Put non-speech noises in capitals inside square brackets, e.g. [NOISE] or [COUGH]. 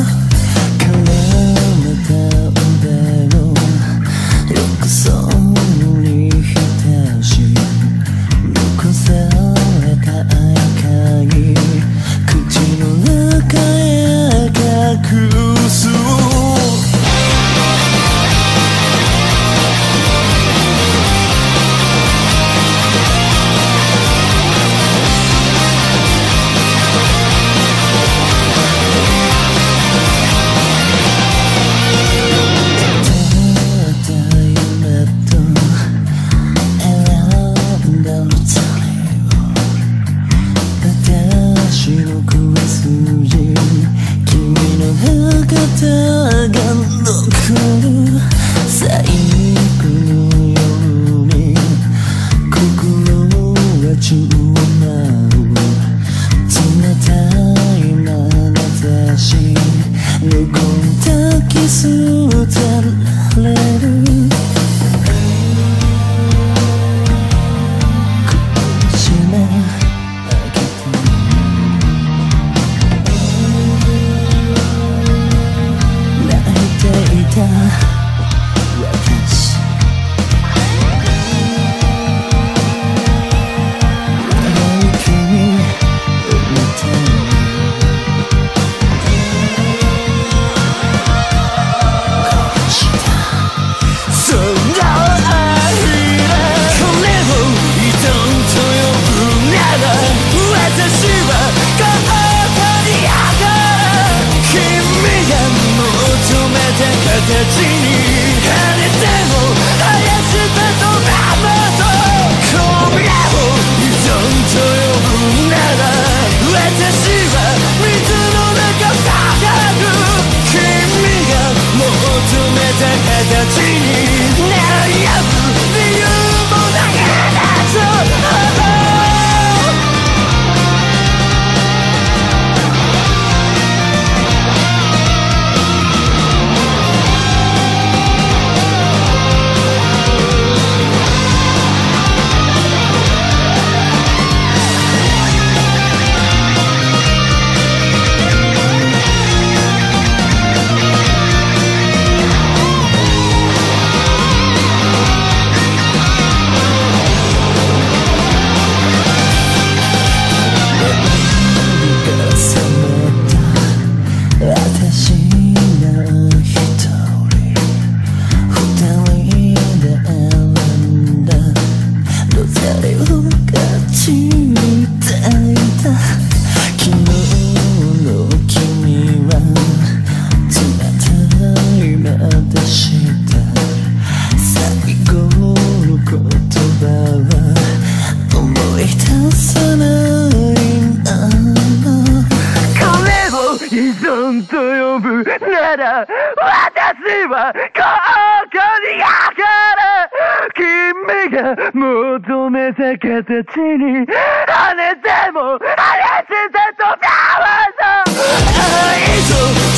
Ugh. [LAUGHS] 心は冷たい眼差し。拭ったキス歌形になら、私はここにある。君が求めた形に、あれでも、あれしてと変わる愛情